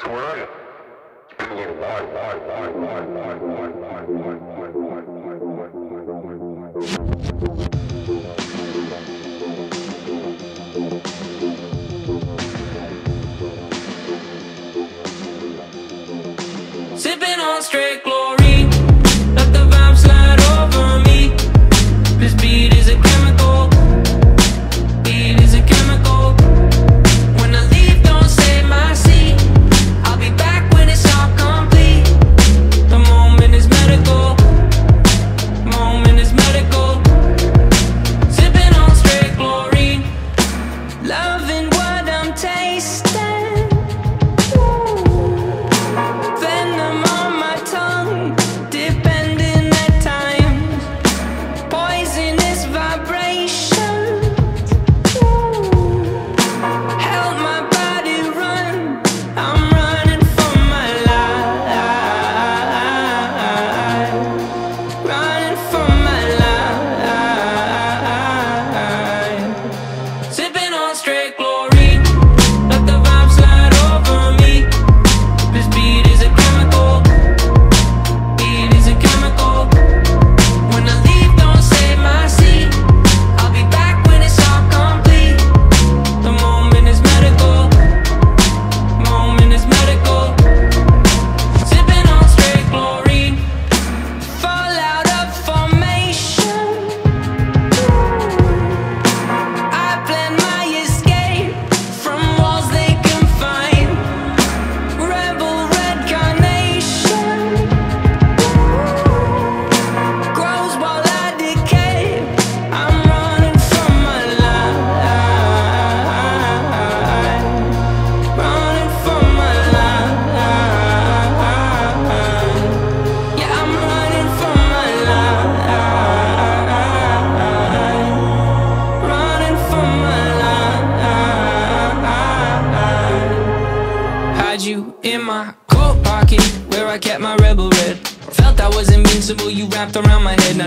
So where are you? It's been a little while, while, while, while, while, while, while, while, while, while, while, while, while, while, while, while,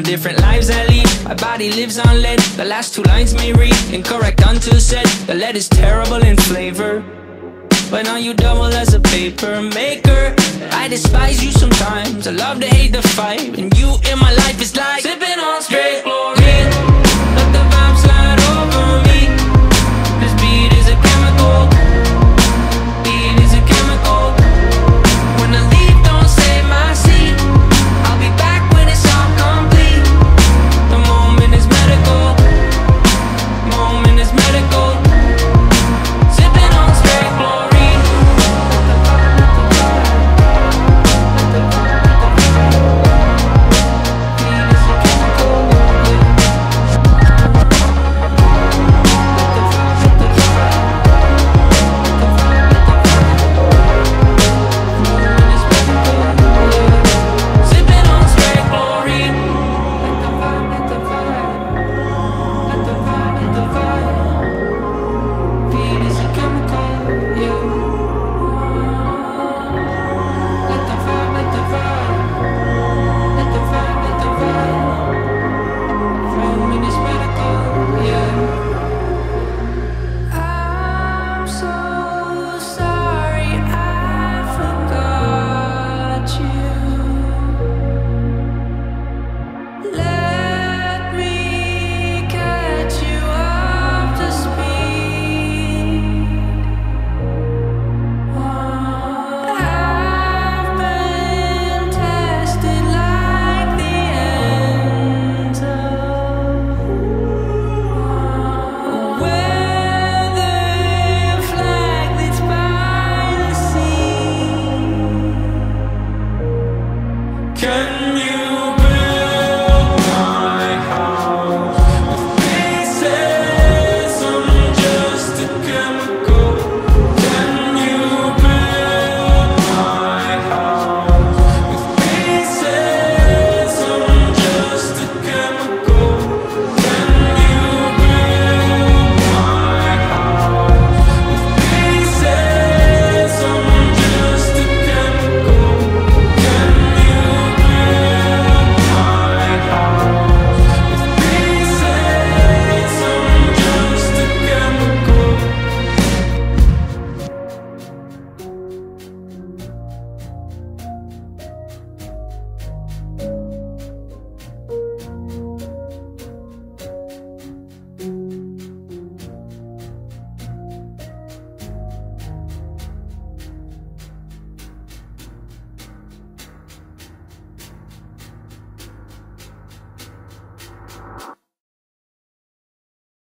different lives I lead. My body lives on lead. The last two lines may read. Incorrect until said The lead is terrible in flavor. But now you double as a paper maker I despise you sometimes. I love to hate the fight. And you in my life is like